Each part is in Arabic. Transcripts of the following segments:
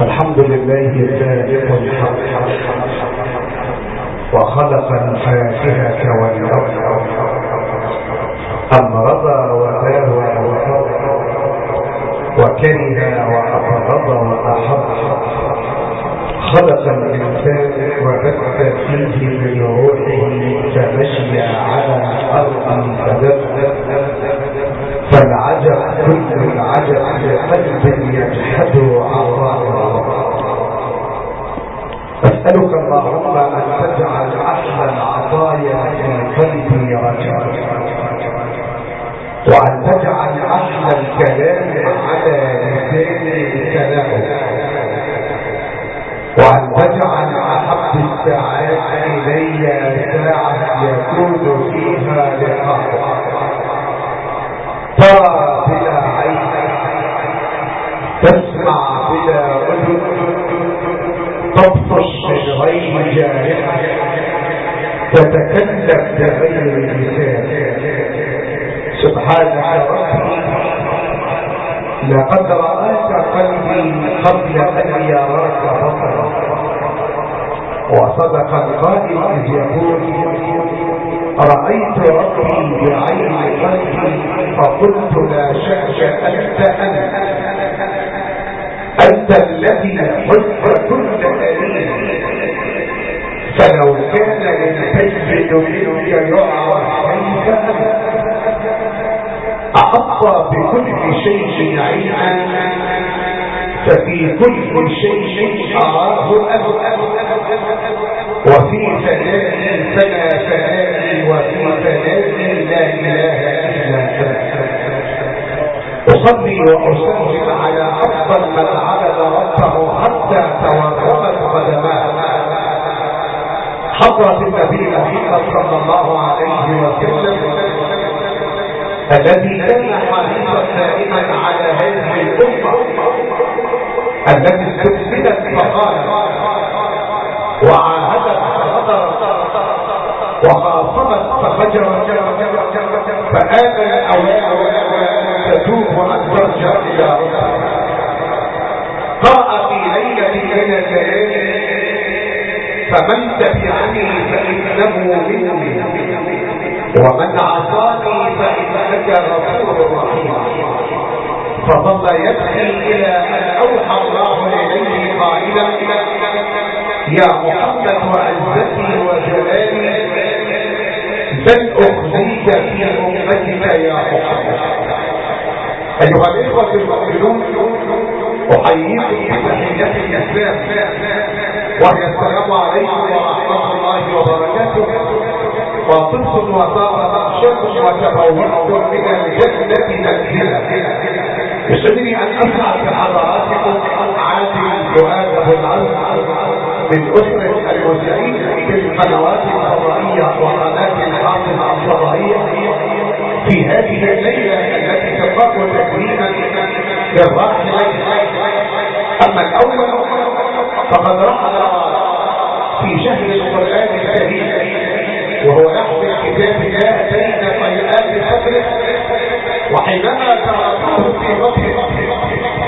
الحمد لله الفائق الحق وخلق الفاكهة والأرض وبث فيه من روحه فمشي على أرض فدب فالعجب كل العجب لقلب يجحد عطاء أسألك اللهم أن تجعل أحلى العطايا في قلبي رجاء. وأن سبحانك ربي لقد رآك قلبي قبل أن يراك بصرا وصدق القائل إذ يقول رأيت ربي بعين قلبي فقلت لا شك أنت أنت أنت الذي قلت منك يعرف كيف أحط بكل شيء علما ففي كل شيء أراه أبو وفي فنائي فلا فنائي وفي فنائي لا إله إلا أنت أصلي وأسلم على أفضل من عبد ربه حتى توقفت قدماه حضرة النبي محمد صلى الله عليه وسلم. الذي كان حريصا دائما على هذه الأمة. التي استثمنت فقالت وعاهدت فغدرت وخاصمت فخجرت فآمن الأوان تتوب وأن ترجع إلى ربها قرأ في ليلة من الليالي. فمن تبعني فإنه مني. ومن عصاني فإنك غفور رحيم. فظل يبكي إلى أن أوحى الله إليه قائلا يا محمد وعزتي وجلالي بل أخزيك في أمتك يا محمد. أيها الإخوة المؤمنون أحييكم بتحية الإسلام. وهي السلام عليكم ورحمة الله وبركاته وطبتم وطاب مخشاكم وتبوأتم من الجنة منزلا يسعدني أن أسعد بحضراتكم عادل جهاد أبو العز من أسرة المسلمين في القنوات الفضائية وقناة الحافظة الفضائية في هذه الليلة التي تقر تكريما للراحلين أما الأول فقد رحل في شهر القرآن الكريم وهو يحمل كتاب الله بين طيئات صدره وحينما تركوه في بطنه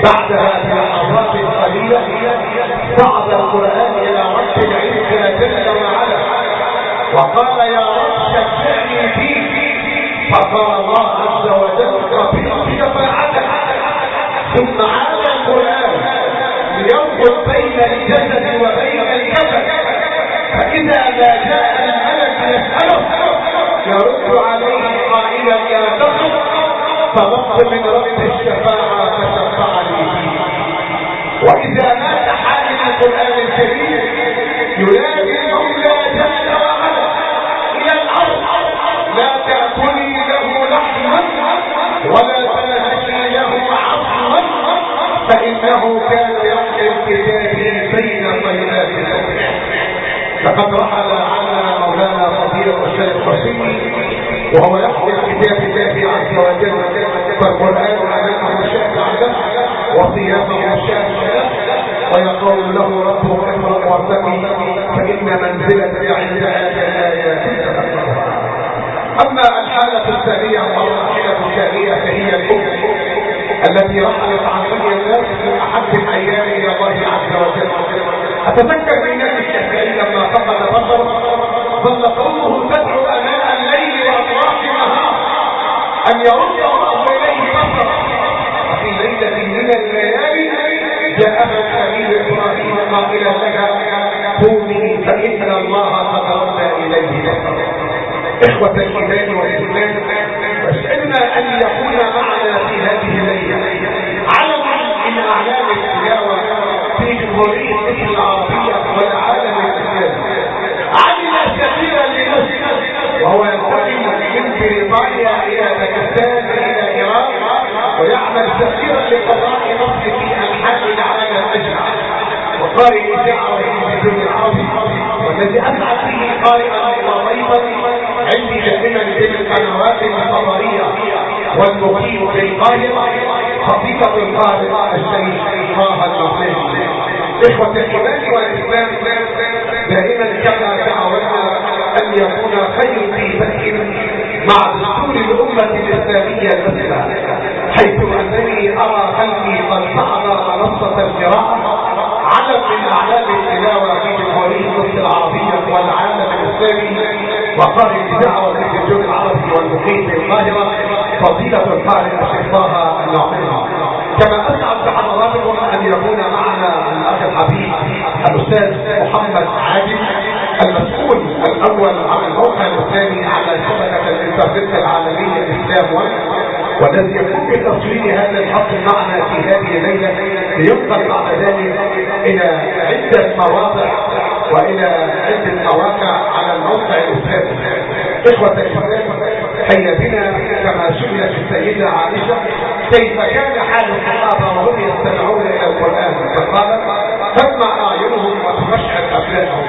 بعدها بلحظات قليلة صعد القرآن إلى رب العزة جل وعلا وقال يا رب شفعني فيك فقال الله عز وجل ربي شفاعتك ثم عاد القرآن بين الجسد وبين الكفن. فإذا ما جاء يرد عليه قائلا يا من رب الشفاعة فشفعني فيه وإذا مات القرآن الكريم لقد رحل عنا مولانا فضيلة الشيخ الحسيني وهو يحمل كتاب الله عز وجل فالقرآن علمه شاهد وصيامه له ويقول له ربه اقرا وارتقي فإن منزلتك عند هذه الايات أما الحالة الثانية والمرحله الثانية فهي الكفر التي رحلت عن الناس من احب الأيام إلى الله عز وجل. أتذكر ظل قومه تدعو اناء الليل وأطراف النهار. أن يرد الله إليه بصره. وفي ليلة من الليالي جاءها الخليل إبراهيم قائلا لها قومي فان الله قد رد إليه بصره. إخوة الايمان والايمان واسالنا أن يكون معنا في هذه الليلة علم من أعلام التلاوه في جمهوريه مصر العربية والعالم لنفسه وهو ينتقل من بريطانيا إلى باكستان إلى ايران ويعمل كثيرا لقضاء مصر في انحاء العالم اجمع وقارئ اذاعه والتلفزيون العربي والذي اسعد به قارئا وضيفا عندي دائما بين القنوات الفضائيه والمقيم في القاهره خطيبة القاهره الشيخ طه المصري إخوة الإيمان والإسلام دائما كما تعودنا يكون خير في مع دستور الأمة الإسلامية المسلمة حيث أنني أرى خلقي قد صعد منصه القراءه علم من اعلام التلاوة في جمهورية مصر العربية والعالم الإسلامي وقارئ الاذاعه والتلفزيون العربي والمقيم في القاهرة فضيلة القارئ الشيخ طه كما اسعد بحضراتكم أن يكون معنا الأخ الحبيب الأستاذ محمد عادل. المسؤول الأول عن الموقع الثاني على شبكه الإنترنت العالمية الإسلام والذي يقوم بتصوير هذا الحفل معنا في هذه الليلة لينقل بعد ذلك إلى عدة مواضع وإلى عدة مواقع على الموقع الاسلامي إخوة الإسلام هيا بنا كما سئلت السيدة عائشة كيف كان حال الصحابه وهم يستمعون إلى القرآن؟ فقالت تسمع اعينهم وتخشع افلاكهم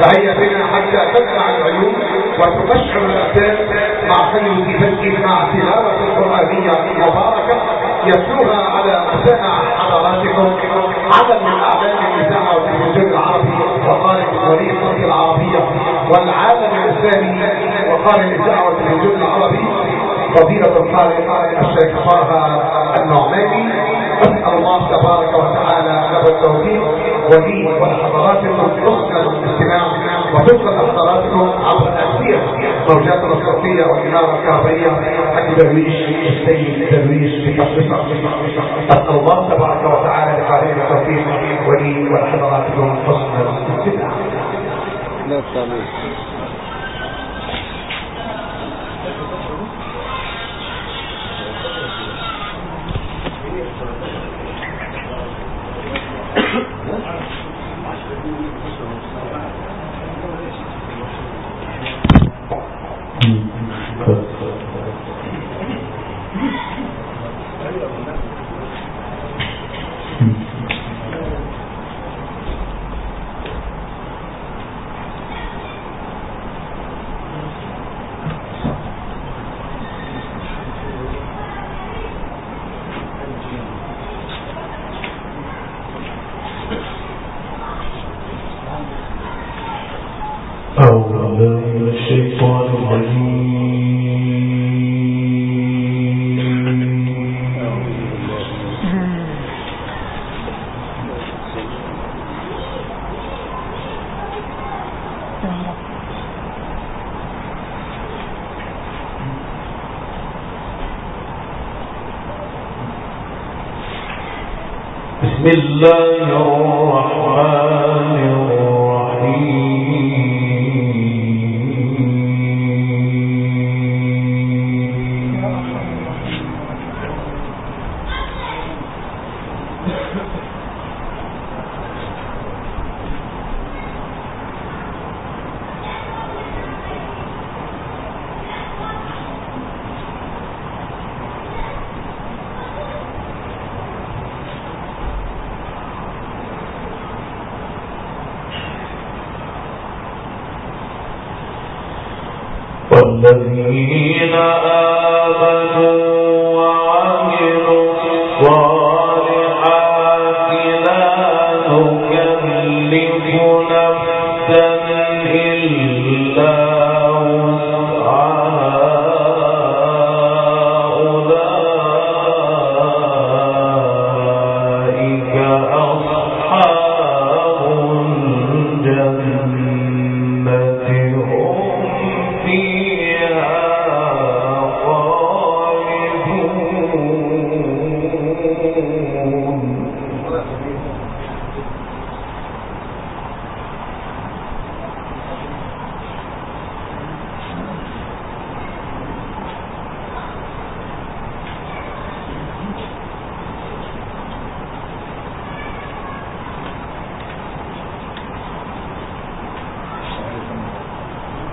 فهيا بنا حتى تسمع العيون وتخشع الابدان مع سيد بكر مع تلاوة القرانيه المباركه يتلوها على مسامع حضراتكم عدد من اعلام الاذاعه والتلفزيون العربي وقال ولي العربية والعالم الاسلامي وقال الاذاعه والتلفزيون العربي. فضيلة الخالق الشيخ طه النعماني. أسأل الله تبارك وتعالى له التوفيق ولي ولحضراتكم حسن الاستماع وحسن حضراتكم عبر الأسير موجاتنا الصوتية والإنارة الكهربائية حق درويش السيد درويش في أسأل الله تبارك وتعالى لقارئ التوفيق ولي ولحضراتكم حسن الاستماع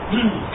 Hum.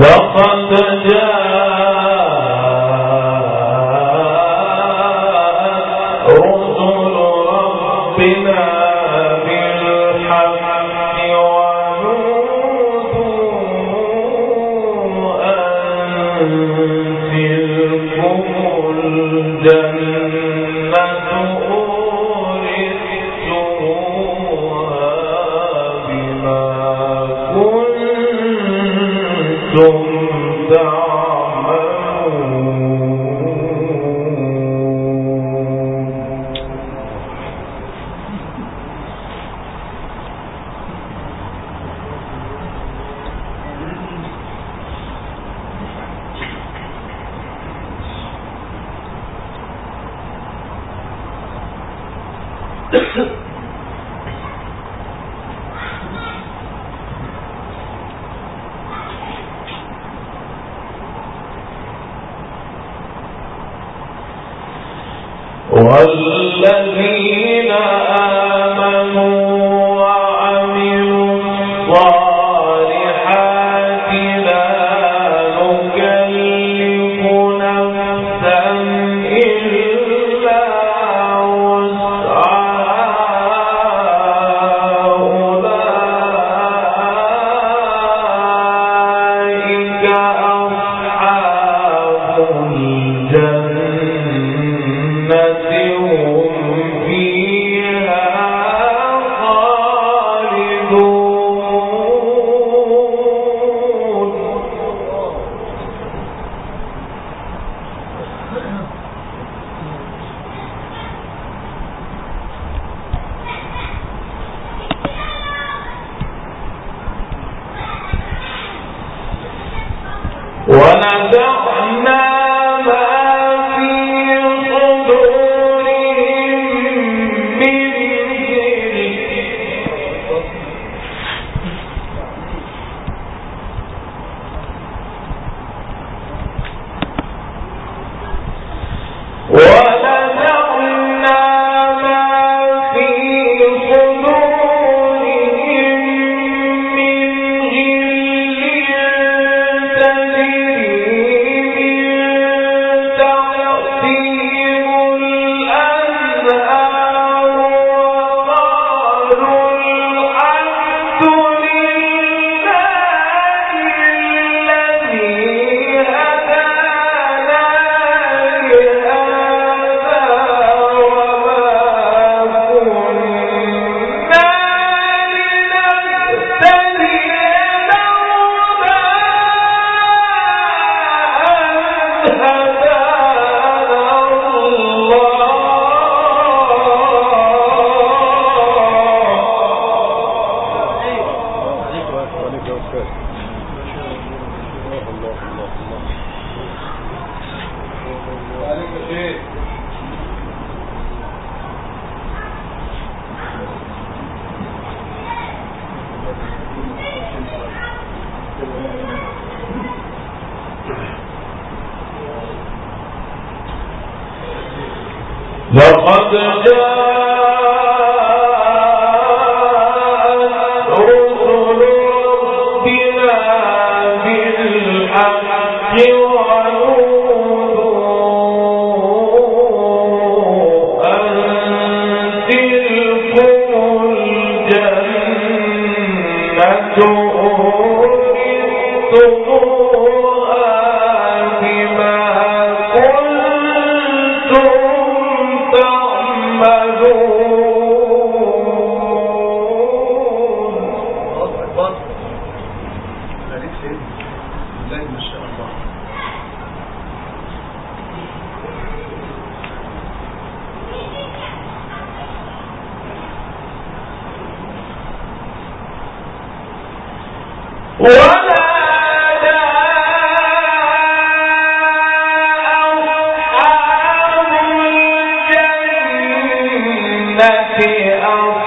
لقد جاء والذين الجنة أصحاب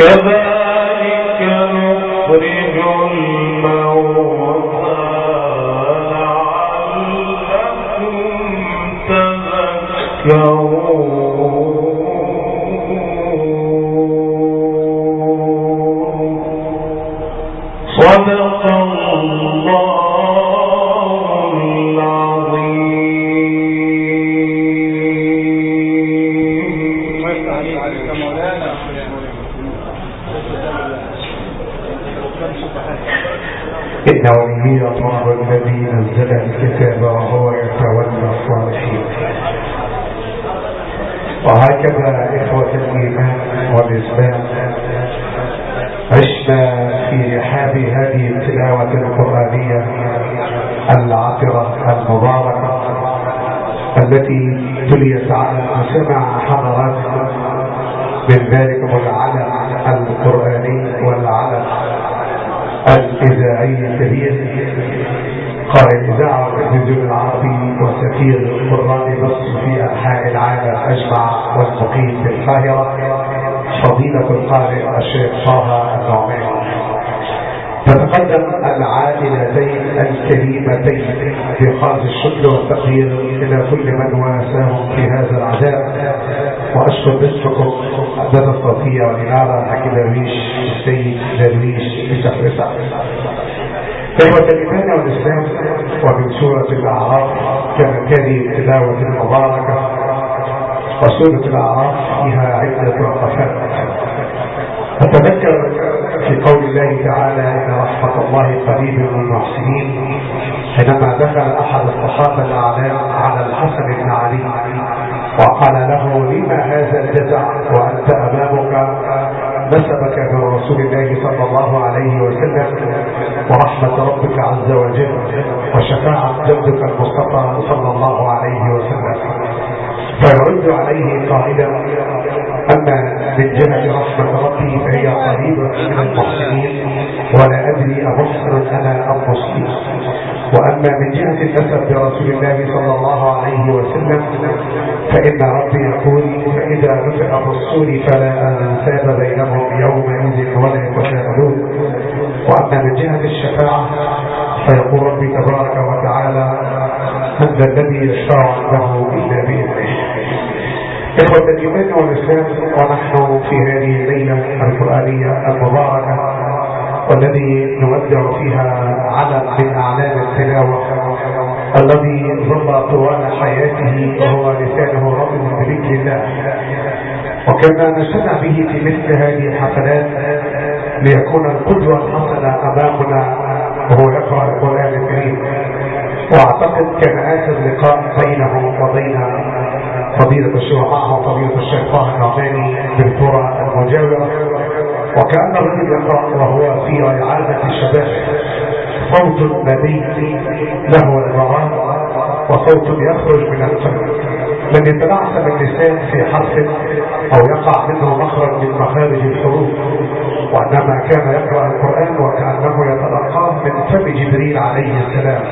كذلك نخرج وهكذا إخوة الإيمان والإسلام عشنا في رحاب هذه التلاوة القرآنية العطرة المباركة التي تليت على سمع حضراتكم من ذلكم العلم القرآني والعلم الإذاعي الكبير قائد الإذاعة والتلفزيون العربي وسفير قرآن مصر في أنحاء العالم أجمع والمقيم في القاهرة فضيلة القارئ الشيخ طه النعمان تتقدم العائلتين الكريمتين بخالص الشكر والتقدير إلى كل من واساهم في هذا العذاب. وأشكر باسمكم الدفة الصوتية والإنارة الحاج درويش السيد درويش بسفرسة إخوة الإيمان والإسلام ومن سورة الأعراف كانت هذه التلاوة المباركة وسورة الأعراف فيها عدة وقفات أتذكر في قول الله تعالى إن رحمة الله قريب من المحسنين حينما دخل أحد الصحابة الأعلام على الحسن بن علي وقال له لما هذا الجزع وأنت أمامك؟ نسبك من رسول الله صلى الله عليه وسلم ورحمة ربك عز وجل وشفاعة جدك المصطفى صلى الله عليه وسلم. فيرد عليه قائلا أما من جهة رحمة ربي فهي قريبة من المحسنين ولا أدري أمحسن أنا أم مسلم وأما من جهة النسب برسول الله صلى الله عليه وسلم فإن ربي يقول فإذا نفع الصور فلا أنساب بينهم يومئذ ولا يتساءلون. وأما من جهة الشفاعة فيقول ربي تبارك وتعالى من ذا الذي يشفع عنده إلا بإذنه. إخوة الإيمان والإسلام ونحن في هذه الليلة القرآنية المباركة والذي نودع فيها علم من أعلام التلاوة الذي ظل طوال حياته وهو لسانه رطب بذكر الله. وكما نشتع به في مثل هذه الحفلات ليكون القدوة الحسنة أمامنا وهو يقرأ القرآن الكريم. وأعتقد كان اخر لقاء بينه وبين فضيلة الشيخ معه فضيلة الشيخ طه النعماني بالكرة المجاورة. وكأن الرجل يقرأ وهو في إعادة الشباب. صوت نبي له الغرام وصوت يخرج من الفم من يتبعث اللسان في حرف أو يقع منه مخرج من مخارج الحروف. وانما كان يقرأ القرآن وكأنه يتلقاه من فم جبريل عليه السلام.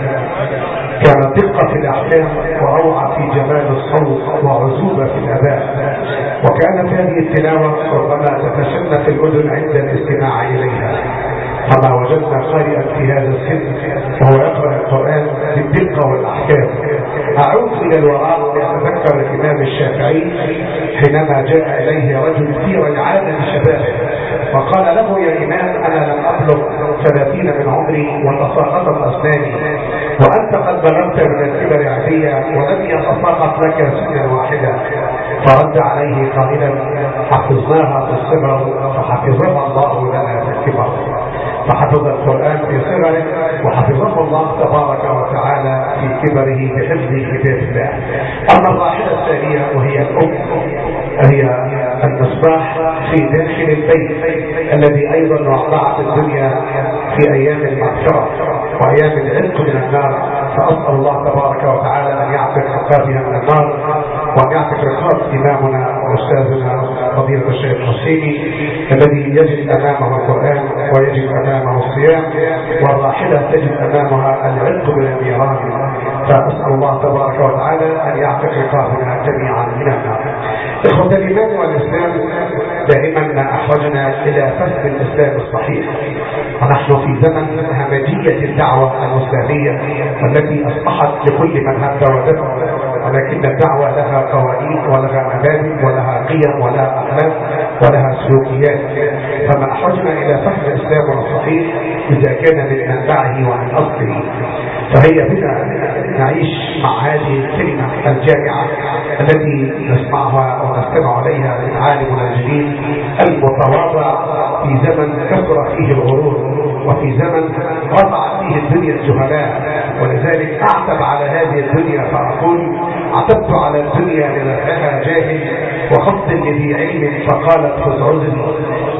كانت دقة في الاحكام وروعة في جمال الصوت وعزوبة في الأداء. وكانت هذه التلاوة ربما تتشنى في الأذن عند الاستماع إليها. فما وجدنا قارئا في هذا السن وهو يقرأ القرآن بالدقة والأحكام. أعود إلى الوراء لأتذكر الإمام الشافعي حينما جاء إليه رجل في ريعان شبابه وقال له يا إمام أنا لم أبلغ ثلاثين من عمري وتساقطت أسناني وأنت قد بلغت من الكبر عتية ولم يتساقط لك سنا واحدة فرد عليه قائلا حفظناها في الصغر فحفظها الله لنا في الكبر فحفظ القرآن في صغره وحفظه الله تبارك وتعالى في كبره بحفظ كتاب الله. أما الراحلة الثانية وهي الأم هي المصباح في داخل البيت الذي أيضا وقعت الدنيا في أيام المغفرة وأيام العتق من النار. فأسأل الله تبارك وتعالى أن يعتق رقابها من النار. إمامنا وأستاذنا فضيلة الشيخ الحسيني الذي يجد أمامه القرآن ويجد أمامه الصيام والراحلة تجد أمامها العتق من النيران فأسأل الله تبارك وتعالى أن يعتق رقابنا جميعا من النار. إخوة الإيمان والإسلام دائما ما أحوجنا إلى فهم الإسلام الصحيح. ونحن في زمن همجية الدعوة الإسلامية والتي أصبحت لكل من هب ودب ولكن الدعوة لها قوانين ولها مبادئ ولها قيم ولها أخلاق ولها سلوكيات. فما أحوجنا إلى فهم الإسلام الصحيح إذا كان من منبعه ومن أصله. فهي بنا نعيش مع هذه الكلمة الجامعة التي نسمعها ونستمع إليها من عالمنا المتواضع في زمن كثر فيه الغرور. وفي زمن رفعت فيه الدنيا الجهلاء ولذلك أعتب على هذه الدنيا فأقول عتبت على الدنيا لنفعها جاهل وخفض لذي علم فقالت خذ عذري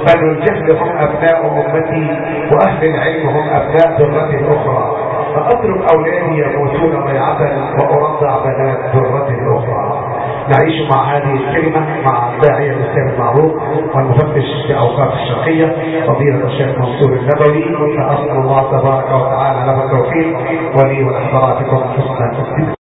بل الجهل هم أبناء أمتي وأهل العلم هم أبناء ذرة أخرى. فأترك أولادي يموتون ضيعة وأرضع بنات ذرة أخرى. نعيش مع هذه الكلمة مع الداعية الإسلام المعروف والمفتش في أوقات الشرقية فضيلة الشيخ منصور النبوي. فأسأل الله تبارك وتعالى له التوفيق ولي ولحضراتكم حسن